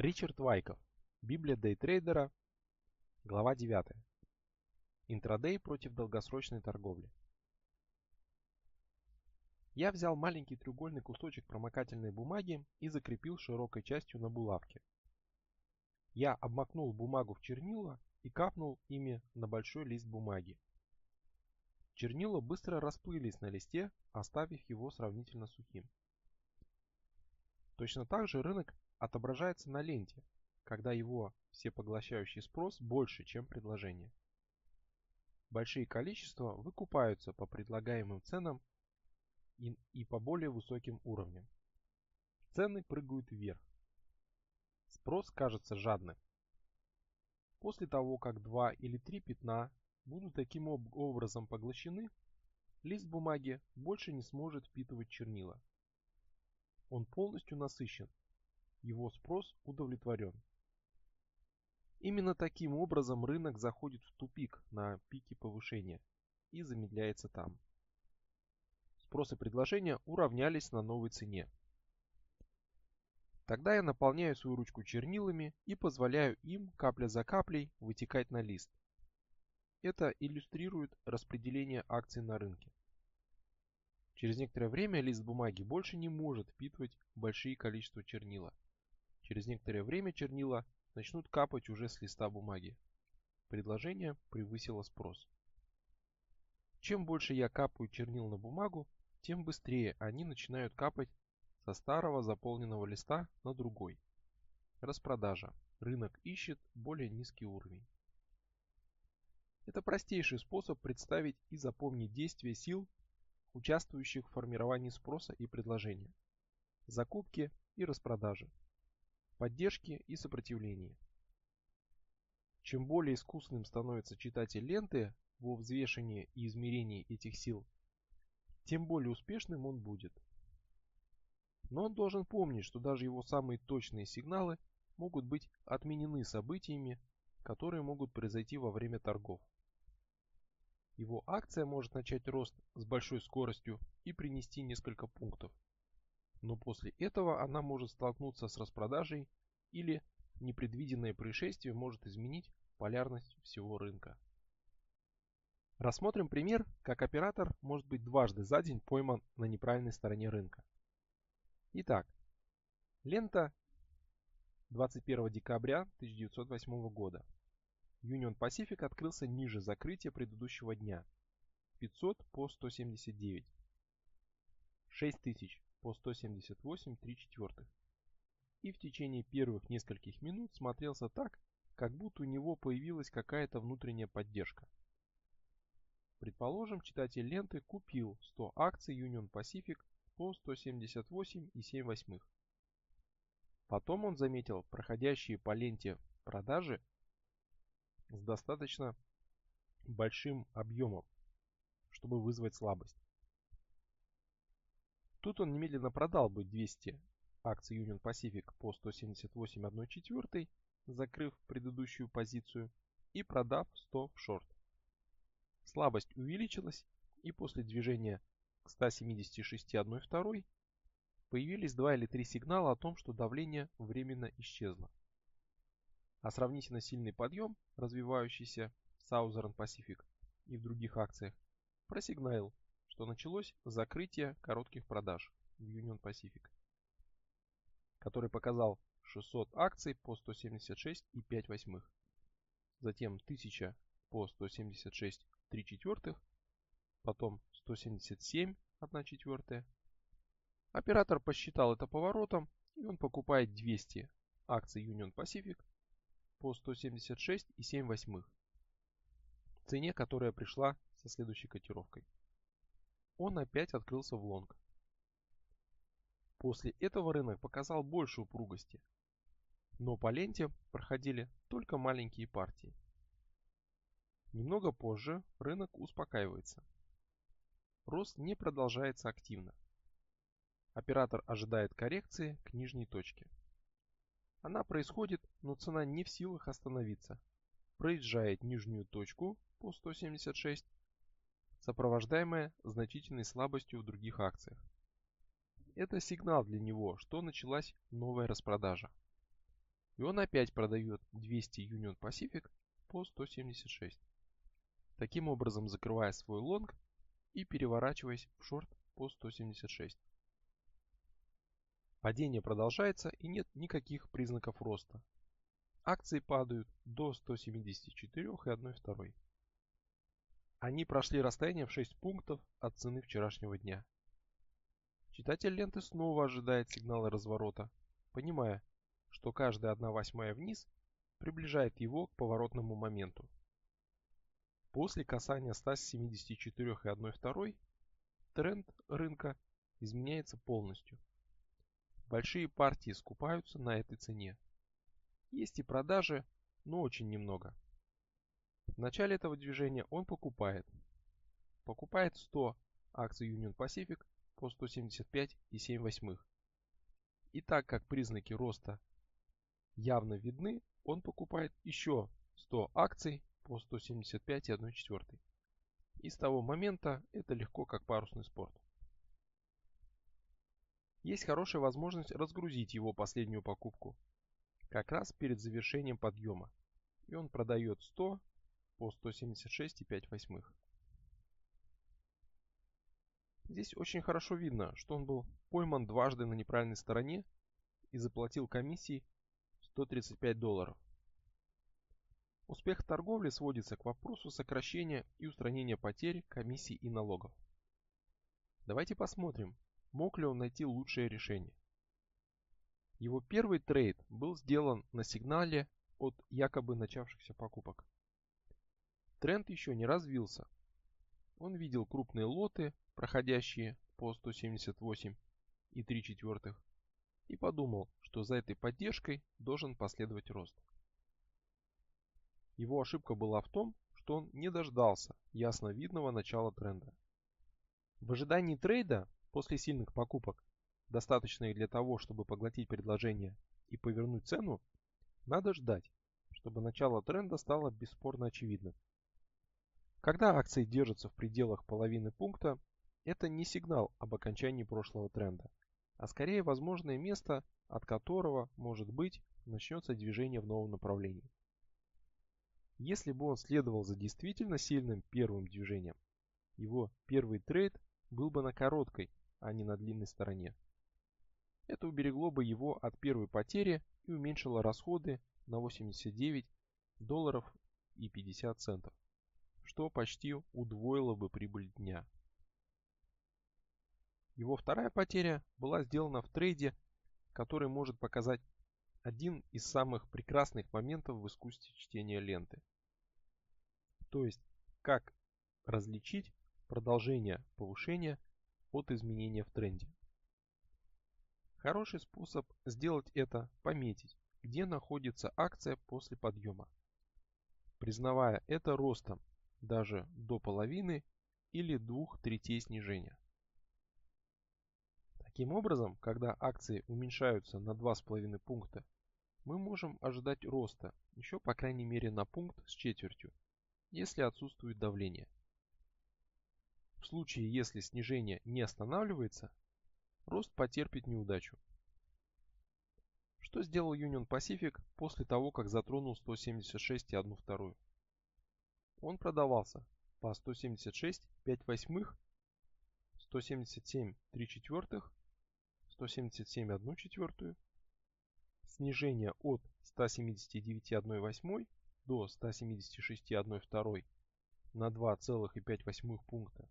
Ричард Вайков. Библия дейтрейдера. Глава 9. Интрадей против долгосрочной торговли. Я взял маленький треугольный кусочек промокательной бумаги и закрепил широкой частью на булавке. Я обмакнул бумагу в чернила и капнул ими на большой лист бумаги. Чернила быстро расплылись на листе, оставив его сравнительно сухим. Точно так же рынок отображается на ленте, когда его всепоглощающий спрос больше, чем предложение. Большие количества выкупаются по предлагаемым ценам и, и по более высоким уровням. Цены прыгают вверх. Спрос кажется жадным. После того, как два или три пятна будут таким образом поглощены, лист бумаги больше не сможет впитывать чернила. Он полностью насыщен, его спрос удовлетворен. Именно таким образом рынок заходит в тупик на пике повышения и замедляется там. Спрос и предложение уравнялись на новой цене. Тогда я наполняю свою ручку чернилами и позволяю им капля за каплей вытекать на лист. Это иллюстрирует распределение акций на рынке. Через некоторое время лист бумаги больше не может впитывать большие количества чернила. Через некоторое время чернила начнут капать уже с листа бумаги. Предложение превысило спрос. Чем больше я капаю чернил на бумагу, тем быстрее они начинают капать со старого заполненного листа на другой. Распродажа. Рынок ищет более низкий уровень. Это простейший способ представить и запомнить действия сил, участвующих в формировании спроса и предложения, закупки и распродажи поддержки и сопротивления. Чем более искусным становится читатель ленты во взвешении и измерении этих сил, тем более успешным он будет. Но он должен помнить, что даже его самые точные сигналы могут быть отменены событиями, которые могут произойти во время торгов. Его акция может начать рост с большой скоростью и принести несколько пунктов но после этого она может столкнуться с распродажей или непредвиденное происшествие может изменить полярность всего рынка. Рассмотрим пример, как оператор может быть дважды за день пойман на неправильной стороне рынка. Итак, лента 21 декабря 1908 года. Union Pacific открылся ниже закрытия предыдущего дня 500 по 179. 6000 по 178 3 четвертых. И в течение первых нескольких минут смотрелся так, как будто у него появилась какая-то внутренняя поддержка. Предположим, читатель ленты купил 100 акций Union Pacific по 178,7 восьмых. Потом он заметил проходящие по ленте продажи с достаточно большим объемом, чтобы вызвать слабость. Тут он немедленно продал бы 200 акций Union Pacific по 178,1 закрыв предыдущую позицию, и продав 100 в шорт. Слабость увеличилась, и после движения к 176,1 появились два или три сигнала о том, что давление временно исчезло. А сравнительно сильный подъем, развивающийся в Southern Pacific и в других акциях, просигналил, что началось закрытие коротких продаж в Union Pacific, который показал 600 акций по 176,5 восьмых, затем 1000 по 176 3 четвертых, потом 177 1 четвертая. Оператор посчитал это поворотом, и он покупает 200 акций Union Pacific по 176,7 восьмых, цене, которая пришла со следующей котировкой он опять открылся в лонг. После этого рынок показал больше упругости, но по ленте проходили только маленькие партии. Немного позже рынок успокаивается. Рост не продолжается активно. Оператор ожидает коррекции к нижней точке. Она происходит, но цена не в силах остановиться. Проезжает нижнюю точку по 176 сопровождаемая значительной слабостью в других акциях. Это сигнал для него, что началась новая распродажа. И он опять продает 200 Union Pacific по 176. Таким образом закрывая свой лонг и переворачиваясь в шорт по 176. Падение продолжается и нет никаких признаков роста. Акции падают до 174 и 1,2. Они прошли расстояние в 6 пунктов от цены вчерашнего дня. Читатель ленты снова ожидает сигнала разворота, понимая, что каждая 1 восьмая вниз приближает его к поворотному моменту. После касания 174 и 1,2 тренд рынка изменяется полностью. Большие партии скупаются на этой цене. Есть и продажи, но очень немного. В начале этого движения он покупает. Покупает 100 акций Union Pacific по 175,7. И так как признаки роста явно видны, он покупает еще 100 акций по 175,1. И с того момента это легко как парусный спорт. Есть хорошая возможность разгрузить его последнюю покупку, как раз перед завершением подъема, и он продает 100 по 176,5. Здесь очень хорошо видно, что он был пойман дважды на неправильной стороне и заплатил комиссии 135 долларов. Успех торговли сводится к вопросу сокращения и устранения потерь, комиссий и налогов. Давайте посмотрим, мог ли он найти лучшее решение. Его первый трейд был сделан на сигнале от якобы начавшихся покупок. Тренд еще не развился. Он видел крупные лоты, проходящие по 178 и 3 четвертых, и подумал, что за этой поддержкой должен последовать рост. Его ошибка была в том, что он не дождался ясно видного начала тренда. В ожидании трейда после сильных покупок, достаточных для того, чтобы поглотить предложение и повернуть цену, надо ждать, чтобы начало тренда стало бесспорно очевидным. Когда акции держатся в пределах половины пункта, это не сигнал об окончании прошлого тренда, а скорее возможное место, от которого, может быть, начнется движение в новом направлении. Если бы он следовал за действительно сильным первым движением, его первый трейд был бы на короткой, а не на длинной стороне. Это уберегло бы его от первой потери и уменьшило расходы на 89 долларов и 50 центов что почти удвоило бы прибыль дня. Его вторая потеря была сделана в трейде, который может показать один из самых прекрасных моментов в искусстве чтения ленты. То есть, как различить продолжение повышения от изменения в тренде. Хороший способ сделать это – пометить, где находится акция после подъема, признавая это ростом даже до половины или двух третей снижения. Таким образом, когда акции уменьшаются на 2,5 пункта, мы можем ожидать роста еще по крайней мере на пункт с четвертью, если отсутствует давление. В случае, если снижение не останавливается, рост потерпит неудачу. Что сделал Union Pacific после того, как затронул 176,1 он продавался по 176 5 восьмых, 177 3 четвертых, 177 1 четвертую, снижение от 179 1 восьмой до 176 1 второй на 2,5 пункта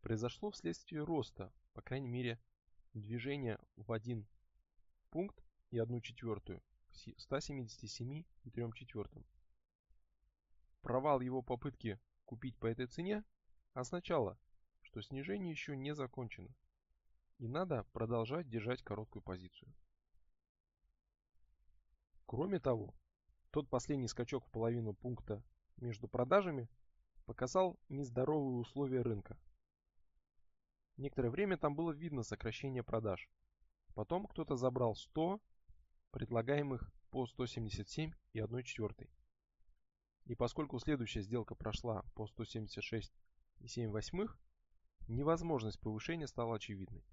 произошло вследствие роста, по крайней мере, движения в один пункт и 1 четвертую к 177 и 3 четвертым. Провал его попытки купить по этой цене означало, что снижение еще не закончено, и надо продолжать держать короткую позицию. Кроме того, тот последний скачок в половину пункта между продажами показал нездоровые условия рынка. Некоторое время там было видно сокращение продаж. Потом кто-то забрал 100 предлагаемых по 177 и 1 четвертой. И поскольку следующая сделка прошла по 176,7 невозможность повышения стала очевидной.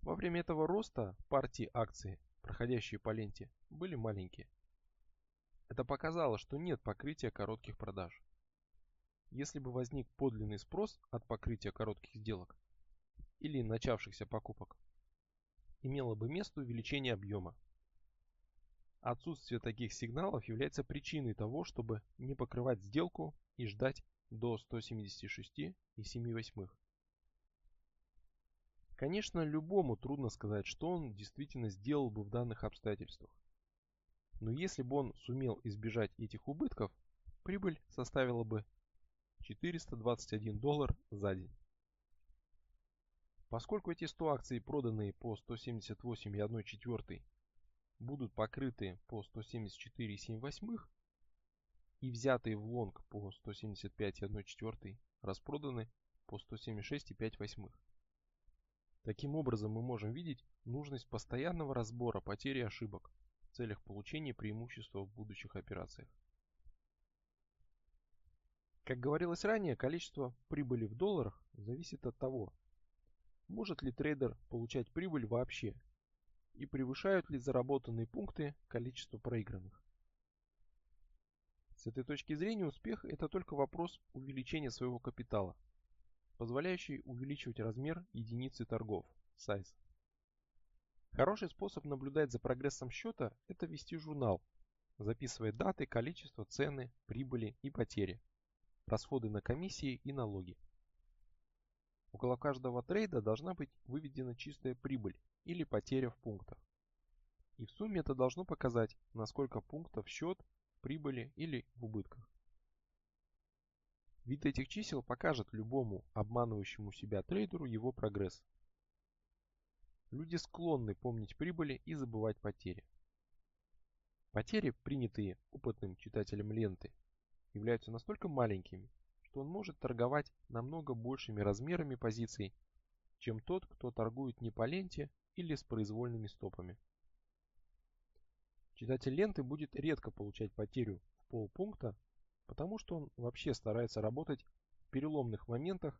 Во время этого роста партии акций проходящие по ленте, были маленькие. Это показало, что нет покрытия коротких продаж. Если бы возник подлинный спрос от покрытия коротких сделок или начавшихся покупок, имело бы место увеличение объема. Отсутствие таких сигналов является причиной того, чтобы не покрывать сделку и ждать до 176,7. Конечно, любому трудно сказать, что он действительно сделал бы в данных обстоятельствах. Но если бы он сумел избежать этих убытков, прибыль составила бы 421 доллар за день. Поскольку эти 100 акций, проданные по 178,1 будут покрыты по 174,7 и взятые в лонг по 175,1 распроданы по 176,5 Таким образом мы можем видеть нужность постоянного разбора потерь и ошибок в целях получения преимущества в будущих операциях. Как говорилось ранее, количество прибыли в долларах зависит от того, может ли трейдер получать прибыль вообще и превышают ли заработанные пункты количество проигранных. С этой точки зрения успех это только вопрос увеличения своего капитала – позволяющий увеличивать размер единицы торгов, size. Хороший способ наблюдать за прогрессом счета – это вести журнал, записывая даты, количество, цены, прибыли и потери, расходы на комиссии и налоги. Около каждого трейда должна быть выведена чистая прибыль или потеря в пунктах. И в сумме это должно показать, насколько пунктов счет, прибыли или в убытках. Вид этих чисел покажет любому обманывающему себя трейдеру его прогресс. Люди склонны помнить прибыли и забывать потери. Потери, принятые опытным читателем ленты, являются настолько маленькими, что он может торговать намного большими размерами позиций, чем тот, кто торгует не по ленте или с произвольными стопами. Читатель ленты будет редко получать потерю в полпункта потому что он вообще старается работать в переломных моментах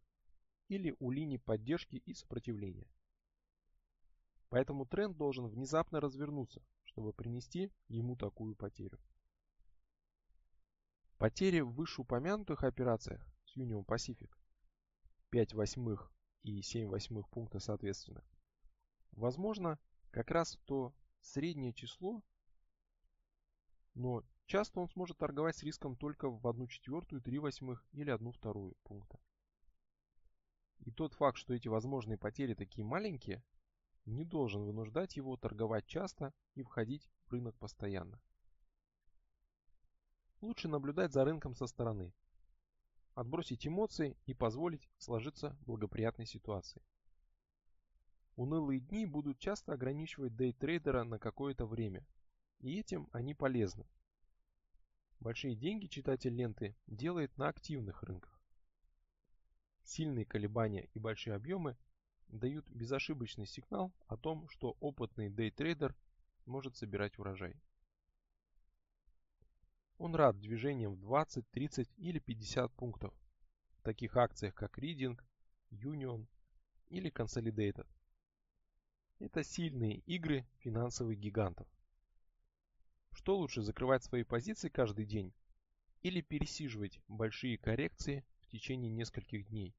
или у линий поддержки и сопротивления. Поэтому тренд должен внезапно развернуться, чтобы принести ему такую потерю. Потери в вышеупомянутых операциях с Union Pacific 5 восьмых и 7 восьмых пункта соответственно, возможно как раз то среднее число, но Часто он сможет торговать с риском только в 1 четвертую, 3 восьмых или 1 вторую пункта. И тот факт, что эти возможные потери такие маленькие, не должен вынуждать его торговать часто и входить в рынок постоянно. Лучше наблюдать за рынком со стороны, отбросить эмоции и позволить сложиться благоприятной ситуации. Унылые дни будут часто ограничивать дейтрейдера на какое-то время, и этим они полезны, Большие деньги читатель ленты делает на активных рынках. Сильные колебания и большие объемы дают безошибочный сигнал о том, что опытный дейтрейдер может собирать урожай. Он рад движениям в 20, 30 или 50 пунктов в таких акциях как Reading, Union или Consolidated. Это сильные игры финансовых гигантов. Что лучше, закрывать свои позиции каждый день или пересиживать большие коррекции в течение нескольких дней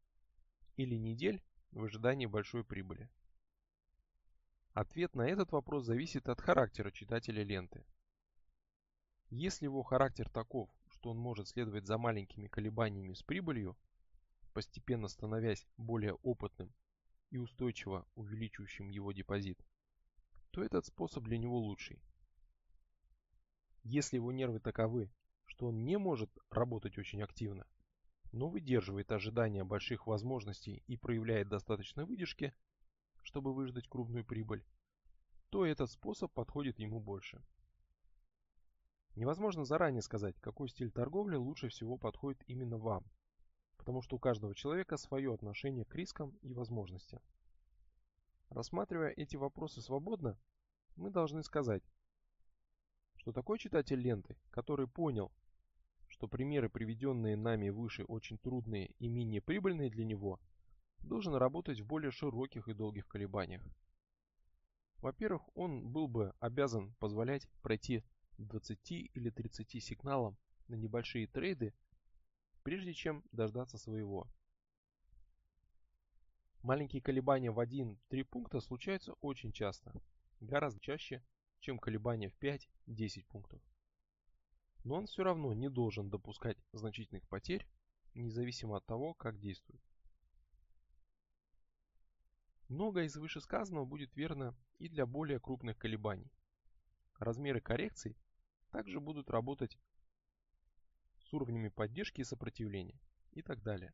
или недель в ожидании большой прибыли? Ответ на этот вопрос зависит от характера читателя ленты. Если его характер таков, что он может следовать за маленькими колебаниями с прибылью, постепенно становясь более опытным и устойчиво увеличивающим его депозит, то этот способ для него лучший. Если его нервы таковы, что он не может работать очень активно, но выдерживает ожидания больших возможностей и проявляет достаточно выдержки, чтобы выждать крупную прибыль, то этот способ подходит ему больше. Невозможно заранее сказать, какой стиль торговли лучше всего подходит именно вам, потому что у каждого человека свое отношение к рискам и возможностям. Рассматривая эти вопросы свободно, мы должны сказать, что такой читатель ленты, который понял, что примеры, приведенные нами выше, очень трудные и менее прибыльные для него, должен работать в более широких и долгих колебаниях. Во-первых, он был бы обязан позволять пройти 20 или 30 сигналам на небольшие трейды, прежде чем дождаться своего. Маленькие колебания в 1-3 пункта случаются очень часто, гораздо чаще, чем колебания в 5-10 пунктов. Но он все равно не должен допускать значительных потерь, независимо от того, как действует. Многое из вышесказанного будет верно и для более крупных колебаний. Размеры коррекций также будут работать с уровнями поддержки и сопротивления и так далее.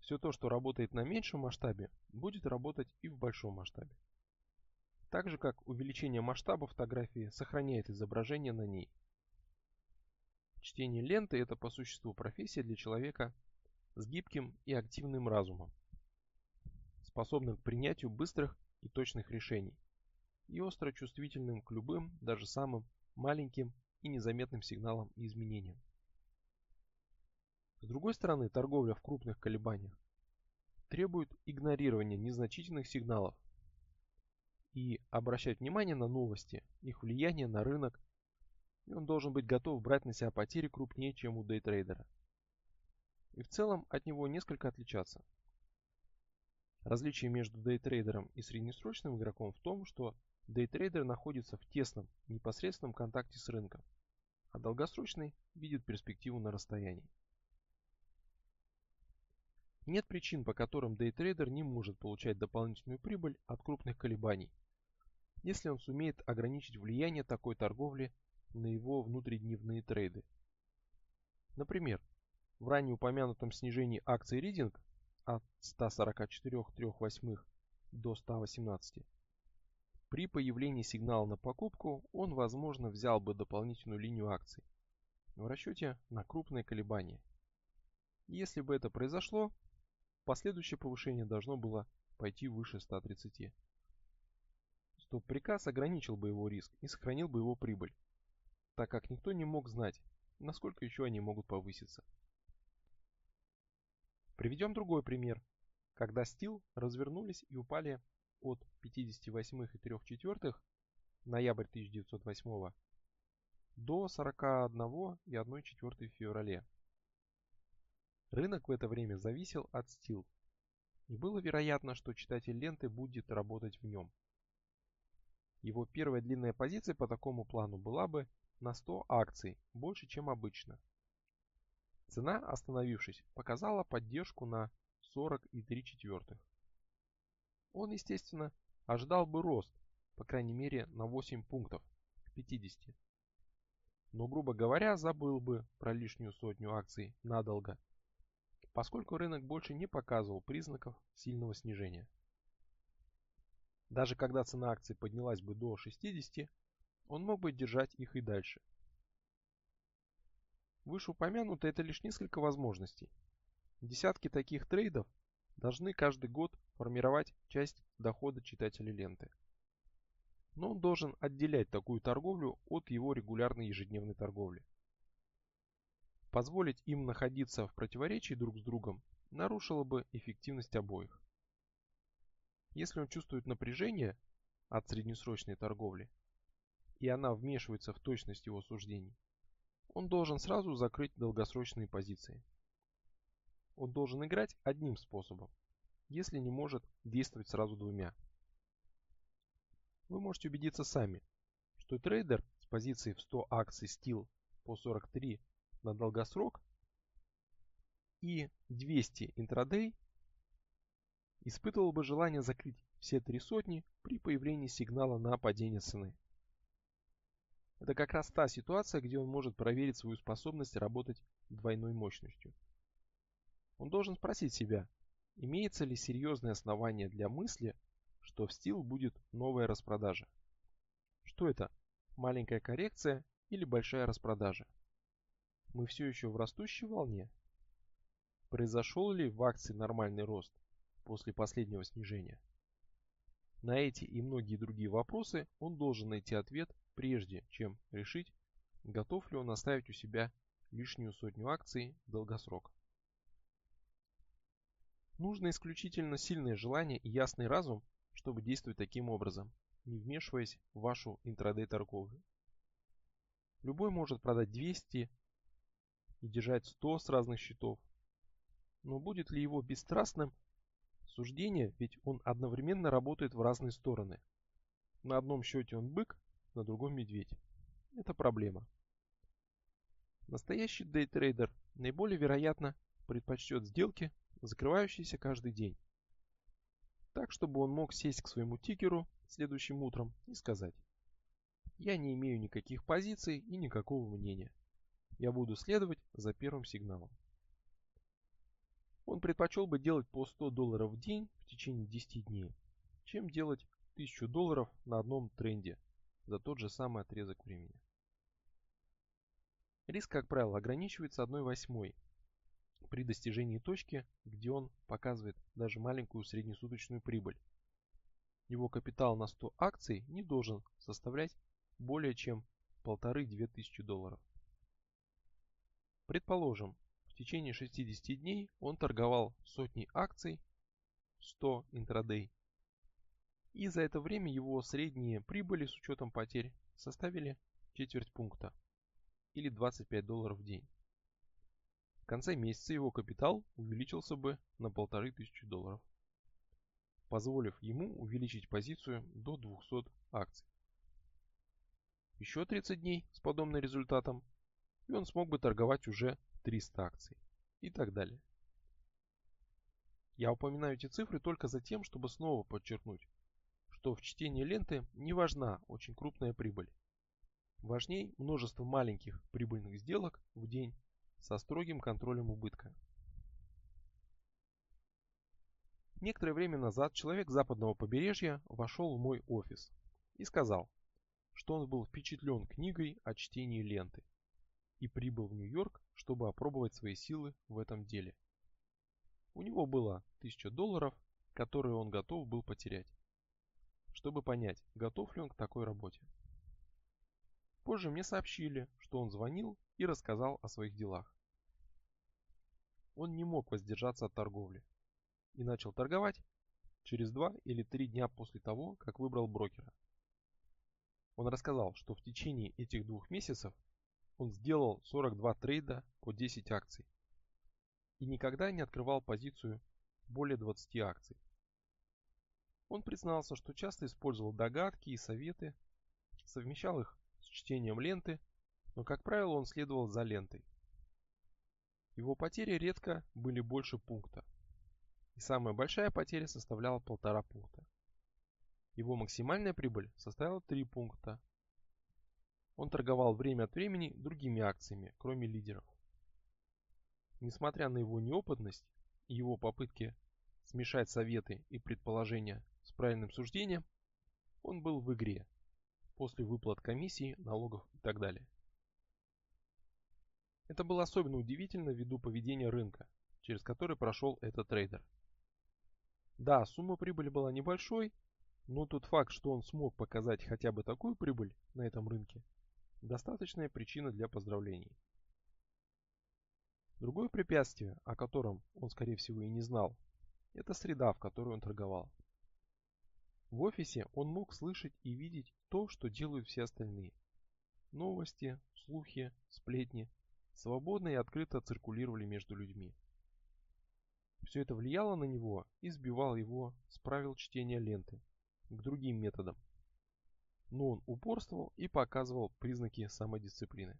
Все то, что работает на меньшем масштабе, будет работать и в большом масштабе. Так же, как увеличение масштаба фотографии сохраняет изображение на ней. Чтение ленты – это по существу профессия для человека с гибким и активным разумом, способным к принятию быстрых и точных решений и остро чувствительным к любым, даже самым маленьким и незаметным сигналам и изменениям. Другой стороны, торговля в крупных колебаниях требует игнорирования незначительных сигналов и обращать внимание на новости, их влияние на рынок, и он должен быть готов брать на себя потери крупнее, чем у дейтрейдера. И в целом от него несколько отличаться. Различие между дейтрейдером и среднесрочным игроком в том, что дейтрейдер находится в тесном, непосредственном контакте с рынком, а долгосрочный видит перспективу на расстоянии. Нет причин, по которым дейтрейдер не может получать дополнительную прибыль от крупных колебаний, если он сумеет ограничить влияние такой торговли на его внутридневные трейды. Например, в ранее упомянутом снижении акций Reading от 144,3 до 118 при появлении сигнала на покупку он, возможно, взял бы дополнительную линию акций в расчете на крупные колебания. Если бы это произошло, последующее повышение должно было пойти выше 130 то приказ ограничил бы его риск и сохранил бы его прибыль, так как никто не мог знать, насколько еще они могут повыситься. Приведем другой пример, когда стил развернулись и упали от 58,3 ноябрь 1908 до 41,1 в феврале. Рынок в это время зависел от стил, и было вероятно, что читатель ленты будет работать в нем. Его первая длинная позиция по такому плану была бы на 100 акций, больше чем обычно. Цена, остановившись, показала поддержку на 40,3 четвертых. Он, естественно, ожидал бы рост, по крайней мере, на 8 пунктов, к 50. Но, грубо говоря, забыл бы про лишнюю сотню акций надолго, поскольку рынок больше не показывал признаков сильного снижения. Даже когда цена акций поднялась бы до 60, он мог бы держать их и дальше. Вышеупомянуто это лишь несколько возможностей. Десятки таких трейдов должны каждый год формировать часть дохода читателя ленты. Но он должен отделять такую торговлю от его регулярной ежедневной торговли. Позволить им находиться в противоречии друг с другом нарушило бы эффективность обоих. Если он чувствует напряжение от среднесрочной торговли, и она вмешивается в точность его суждений, он должен сразу закрыть долгосрочные позиции. Он должен играть одним способом, если не может действовать сразу двумя. Вы можете убедиться сами, что трейдер с позиции в 100 акций стил по 43 на долгосрок и 200 интрадей испытывал бы желание закрыть все три сотни при появлении сигнала на падение цены. Это как раз та ситуация, где он может проверить свою способность работать двойной мощностью. Он должен спросить себя, имеется ли серьезное основание для мысли, что в стил будет новая распродажа. Что это? Маленькая коррекция или большая распродажа? Мы все еще в растущей волне? Произошел ли в акции нормальный рост? после последнего снижения? На эти и многие другие вопросы он должен найти ответ, прежде чем решить, готов ли он оставить у себя лишнюю сотню акций в долгосрок. Нужно исключительно сильное желание и ясный разум, чтобы действовать таким образом. не вмешиваясь в вашу интрадей торговлю. Любой может продать 200 и держать 100 с разных счетов. Но будет ли его бесстрастным суждение, ведь он одновременно работает в разные стороны. На одном счете он бык, на другом медведь. Это проблема. Настоящий дейтрейдер наиболее вероятно предпочтет сделки, закрывающиеся каждый день. Так, чтобы он мог сесть к своему тикеру следующим утром и сказать «Я не имею никаких позиций и никакого мнения. Я буду следовать за первым сигналом». Он предпочел бы делать по 100 долларов в день в течение 10 дней, чем делать 1000 долларов на одном тренде за тот же самый отрезок времени. Риск, как правило, ограничивается 1 восьмой при достижении точки, где он показывает даже маленькую среднесуточную прибыль. Его капитал на 100 акций не должен составлять более чем 1,5-2 тысячи долларов. Предположим, в течение 60 дней он торговал сотней акций 100 интрадей. И за это время его средние прибыли с учетом потерь составили четверть пункта или 25 долларов в день. В конце месяца его капитал увеличился бы на 1500 долларов, позволив ему увеличить позицию до 200 акций. Еще 30 дней с подобным результатом, и он смог бы торговать уже 300 акций и так далее. Я упоминаю эти цифры только за тем, чтобы снова подчеркнуть, что в чтении ленты не важна очень крупная прибыль. Важней множество маленьких прибыльных сделок в день со строгим контролем убытка. Некоторое время назад человек западного побережья вошел в мой офис и сказал, что он был впечатлен книгой о чтении ленты и прибыл в Нью-Йорк, чтобы опробовать свои силы в этом деле. У него было 1000 долларов, которые он готов был потерять, чтобы понять, готов ли он к такой работе. Позже мне сообщили, что он звонил и рассказал о своих делах. Он не мог воздержаться от торговли и начал торговать через два или три дня после того, как выбрал брокера. Он рассказал, что в течение этих двух месяцев он сделал 42 трейда по 10 акций и никогда не открывал позицию более 20 акций. Он признался, что часто использовал догадки и советы, совмещал их с чтением ленты, но, как правило, он следовал за лентой. Его потери редко были больше пункта, и самая большая потеря составляла полтора пункта. Его максимальная прибыль составила 3 пункта. Он торговал время от времени другими акциями, кроме лидеров. Несмотря на его неопытность и его попытки смешать советы и предположения с правильным суждением, он был в игре после выплат комиссий, налогов и так далее. Это было особенно удивительно ввиду поведения рынка, через который прошел этот трейдер. Да, сумма прибыли была небольшой, но тот факт, что он смог показать хотя бы такую прибыль на этом рынке, достаточная причина для поздравлений. Другое препятствие, о котором он скорее всего и не знал, это среда, в которой он торговал. В офисе он мог слышать и видеть то, что делают все остальные. Новости, слухи, сплетни свободно и открыто циркулировали между людьми. Все это влияло на него и сбивало его с правил чтения ленты к другим методам. Но он упорствовал и показывал признаки самодисциплины.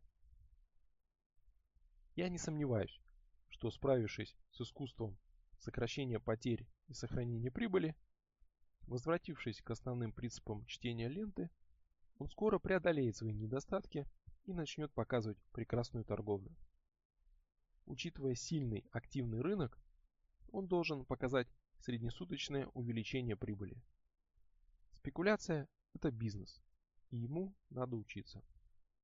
Я не сомневаюсь, что справившись с искусством сокращения потерь и сохранения прибыли, Возвратившись к основным принципам чтения ленты, он скоро преодолеет свои недостатки и начнет показывать прекрасную торговлю. Учитывая сильный активный рынок, он должен показать среднесуточное увеличение прибыли. Спекуляция – это бизнес, и ему надо учиться.